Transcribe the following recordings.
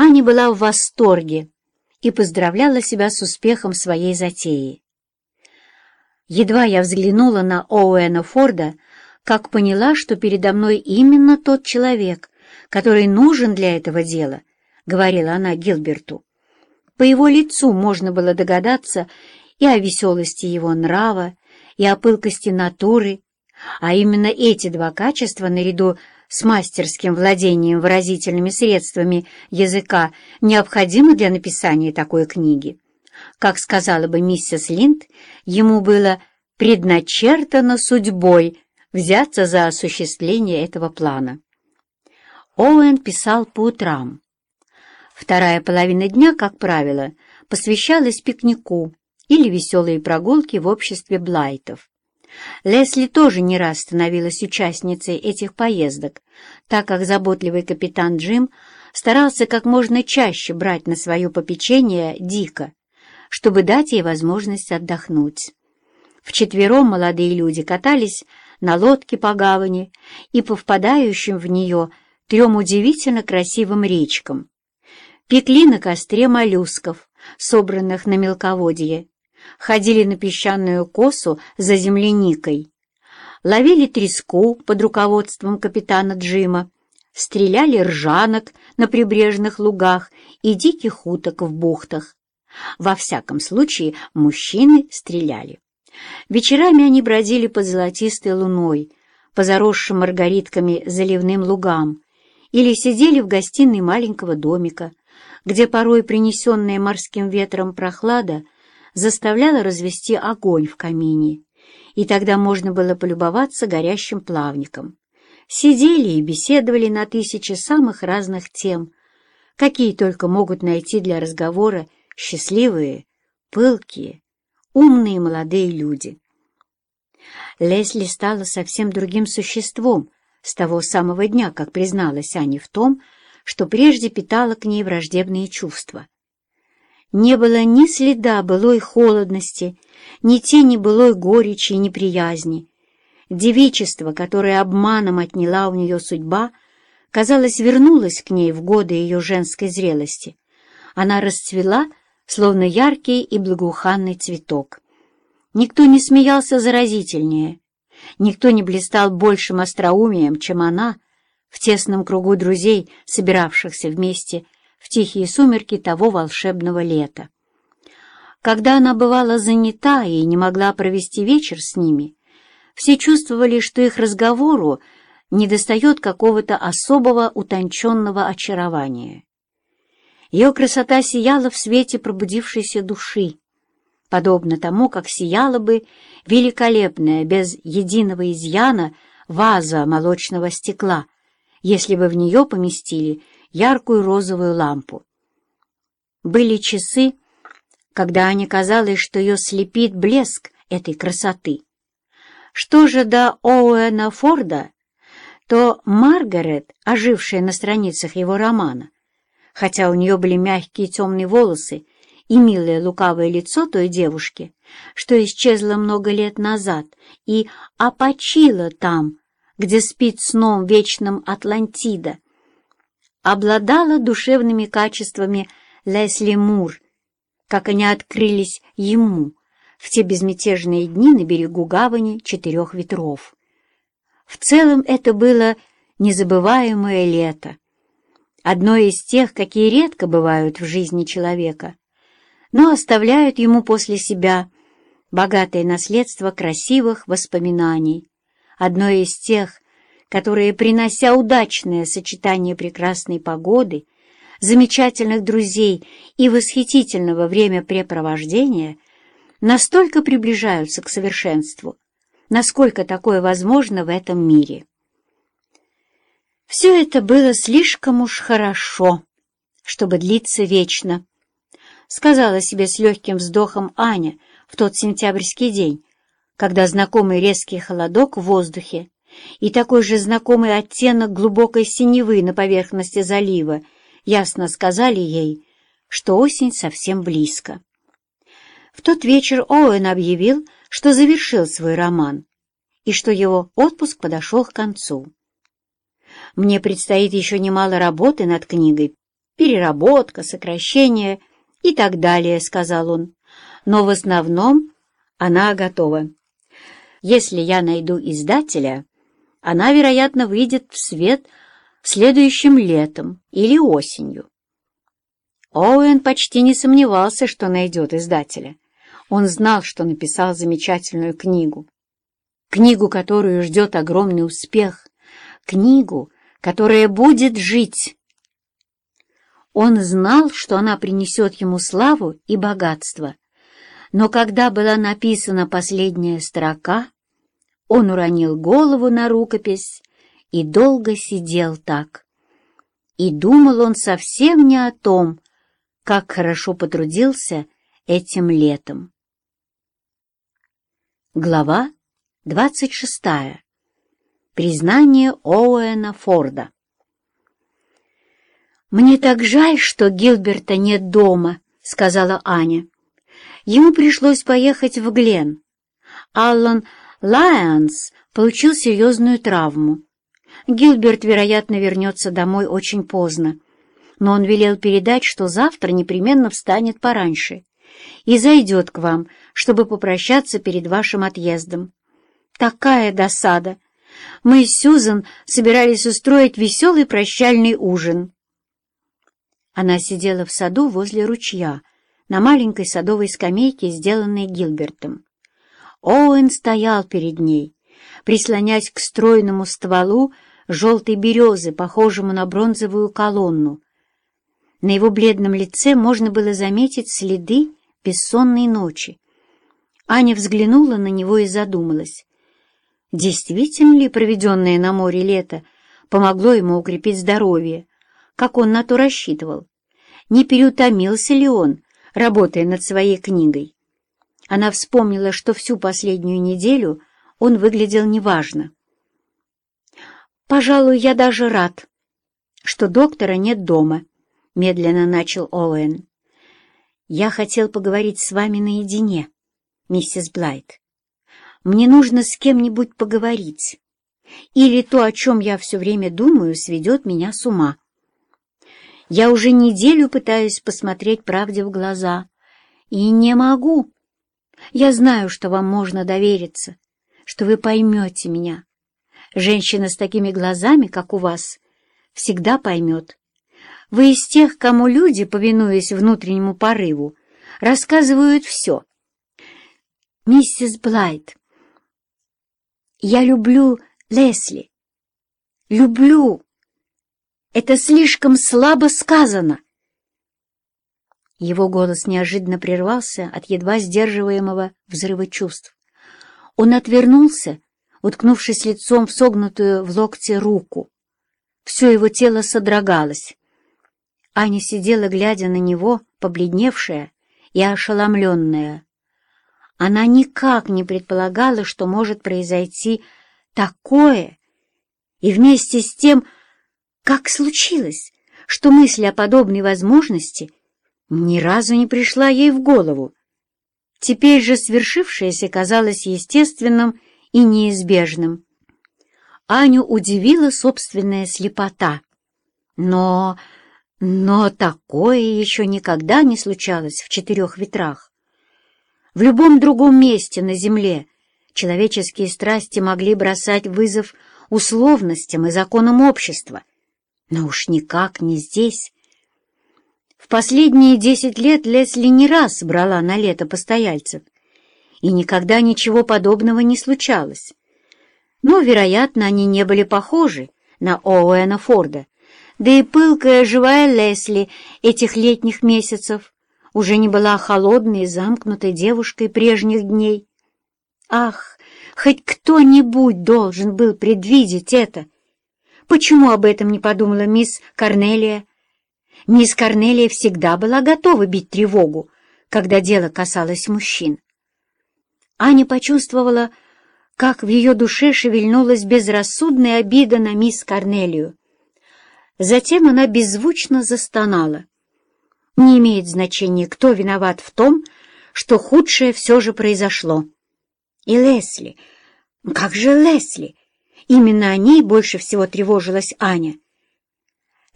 Аня была в восторге и поздравляла себя с успехом своей затеи. Едва я взглянула на Оуэна Форда, как поняла, что передо мной именно тот человек, который нужен для этого дела, — говорила она Гилберту. По его лицу можно было догадаться и о веселости его нрава, и о пылкости натуры, а именно эти два качества, наряду с мастерским владением выразительными средствами языка, необходимы для написания такой книги. Как сказала бы миссис Линд, ему было предначертано судьбой взяться за осуществление этого плана. Оуэн писал по утрам. Вторая половина дня, как правило, посвящалась пикнику или веселой прогулке в обществе Блайтов. Лесли тоже не раз становилась участницей этих поездок, так как заботливый капитан Джим старался как можно чаще брать на свое попечение Дика, чтобы дать ей возможность отдохнуть. Вчетвером молодые люди катались на лодке по гавани и по впадающим в нее трем удивительно красивым речкам. Пекли на костре моллюсков, собранных на мелководье, ходили на песчаную косу за земляникой, ловили треску под руководством капитана Джима, стреляли ржанок на прибрежных лугах и диких уток в бухтах. Во всяком случае, мужчины стреляли. Вечерами они бродили под золотистой луной, по заросшим маргаритками заливным лугам, или сидели в гостиной маленького домика, где порой принесенная морским ветром прохлада заставляла развести огонь в камине, и тогда можно было полюбоваться горящим плавником. Сидели и беседовали на тысячи самых разных тем, какие только могут найти для разговора счастливые, пылкие, умные молодые люди. Лесли стала совсем другим существом с того самого дня, как призналась Ане в том, что прежде питала к ней враждебные чувства. Не было ни следа былой холодности, ни тени былой горечи и неприязни. Девичество, которое обманом отняла у нее судьба, казалось, вернулось к ней в годы ее женской зрелости. Она расцвела, словно яркий и благоуханный цветок. Никто не смеялся заразительнее, никто не блистал большим остроумием, чем она, в тесном кругу друзей, собиравшихся вместе в тихие сумерки того волшебного лета. Когда она бывала занята и не могла провести вечер с ними, все чувствовали, что их разговору недостает какого-то особого утонченного очарования. Ее красота сияла в свете пробудившейся души, подобно тому, как сияла бы великолепная, без единого изъяна, ваза молочного стекла, если бы в нее поместили яркую розовую лампу. Были часы, когда Ане казалось, что ее слепит блеск этой красоты. Что же до Оуэна Форда, то Маргарет, ожившая на страницах его романа, хотя у нее были мягкие темные волосы и милое лукавое лицо той девушки, что исчезла много лет назад и опочила там, где спит сном вечным Атлантида, обладала душевными качествами Лесли Мур, как они открылись ему в те безмятежные дни на берегу гавани четырех ветров. В целом это было незабываемое лето, одно из тех, какие редко бывают в жизни человека, но оставляют ему после себя богатое наследство красивых воспоминаний, одно из тех, которые, принося удачное сочетание прекрасной погоды, замечательных друзей и восхитительного времяпрепровождения, настолько приближаются к совершенству, насколько такое возможно в этом мире. Все это было слишком уж хорошо, чтобы длиться вечно, сказала себе с легким вздохом Аня в тот сентябрьский день, когда знакомый резкий холодок в воздухе и такой же знакомый оттенок глубокой синевы на поверхности залива ясно сказали ей, что осень совсем близко. В тот вечер Оуэн объявил, что завершил свой роман и что его отпуск подошел к концу. Мне предстоит еще немало работы над книгой, переработка, сокращение и так далее, — сказал он. Но в основном она готова. Если я найду издателя, она, вероятно, выйдет в свет следующим летом или осенью. Оуэн почти не сомневался, что найдет издателя. Он знал, что написал замечательную книгу. Книгу, которую ждет огромный успех. Книгу, которая будет жить. Он знал, что она принесет ему славу и богатство. Но когда была написана последняя строка, он уронил голову на рукопись и долго сидел так. И думал он совсем не о том, как хорошо потрудился этим летом. Глава двадцать шестая. Признание Оуэна Форда. «Мне так жаль, что Гилберта нет дома», — сказала Аня. «Ему пришлось поехать в Глен. Аллан Лайонс получил серьезную травму. Гилберт, вероятно, вернется домой очень поздно, но он велел передать, что завтра непременно встанет пораньше и зайдет к вам, чтобы попрощаться перед вашим отъездом. Такая досада! Мы с Сюзан собирались устроить веселый прощальный ужин. Она сидела в саду возле ручья, на маленькой садовой скамейке, сделанной Гилбертом. Оуэн стоял перед ней, прислонясь к стройному стволу желтой березы, похожему на бронзовую колонну. На его бледном лице можно было заметить следы бессонной ночи. Аня взглянула на него и задумалась. Действительно ли проведенное на море лето помогло ему укрепить здоровье, как он на то рассчитывал. Не переутомился ли он, работая над своей книгой? Она вспомнила, что всю последнюю неделю он выглядел неважно. «Пожалуй, я даже рад, что доктора нет дома», — медленно начал Оуэн. «Я хотел поговорить с вами наедине, миссис Блайт. Мне нужно с кем-нибудь поговорить, или то, о чем я все время думаю, сведет меня с ума». Я уже неделю пытаюсь посмотреть правде в глаза. И не могу. Я знаю, что вам можно довериться, что вы поймете меня. Женщина с такими глазами, как у вас, всегда поймет. Вы из тех, кому люди, повинуясь внутреннему порыву, рассказывают все. Миссис Блайт, я люблю Лесли. Люблю. Это слишком слабо сказано!» Его голос неожиданно прервался от едва сдерживаемого взрыва чувств. Он отвернулся, уткнувшись лицом в согнутую в локте руку. Все его тело содрогалось. Аня сидела, глядя на него, побледневшая и ошеломленная. Она никак не предполагала, что может произойти такое, и вместе с тем как случилось, что мысль о подобной возможности ни разу не пришла ей в голову? Теперь же свершившееся казалось естественным и неизбежным. Аню удивила собственная слепота. Но... но такое еще никогда не случалось в четырех ветрах. В любом другом месте на земле человеческие страсти могли бросать вызов условностям и законам общества, но уж никак не здесь. В последние десять лет Лесли не раз брала на лето постояльцев, и никогда ничего подобного не случалось. Но, вероятно, они не были похожи на Оуэна Форда, да и пылкая живая Лесли этих летних месяцев уже не была холодной и замкнутой девушкой прежних дней. Ах, хоть кто-нибудь должен был предвидеть это — Почему об этом не подумала мисс Корнелия? Мисс Корнелия всегда была готова бить тревогу, когда дело касалось мужчин. Аня почувствовала, как в ее душе шевельнулась безрассудная обида на мисс Корнелию. Затем она беззвучно застонала. Не имеет значения, кто виноват в том, что худшее все же произошло. И Лесли... Как же Лесли? Именно о ней больше всего тревожилась Аня.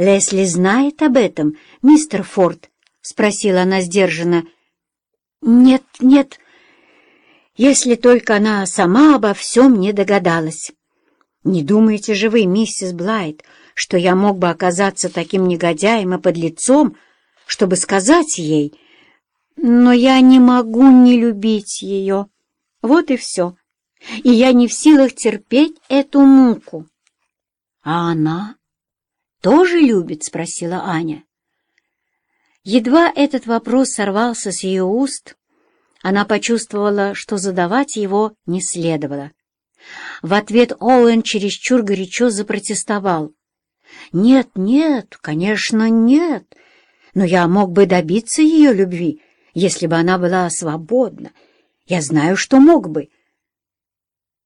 «Лесли знает об этом, мистер Форд?» — спросила она сдержанно. «Нет, нет, если только она сама обо всем не догадалась. Не думаете же вы, миссис Блайт, что я мог бы оказаться таким негодяем и подлецом, чтобы сказать ей, но я не могу не любить ее. Вот и все. И я не в силах терпеть эту муку. — А она тоже любит? — спросила Аня. Едва этот вопрос сорвался с ее уст, она почувствовала, что задавать его не следовало. В ответ Оуэн чересчур горячо запротестовал. «Нет, нет, конечно, нет, но я мог бы добиться ее любви, если бы она была свободна. Я знаю, что мог бы».